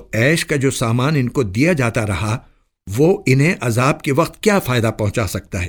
تو عیش کا جو سامان ان کو دیا جاتا رہا، وہ انہیں عذاب کے وقت کیا فائدہ پہنچا سکتا ہے؟